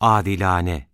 adilane.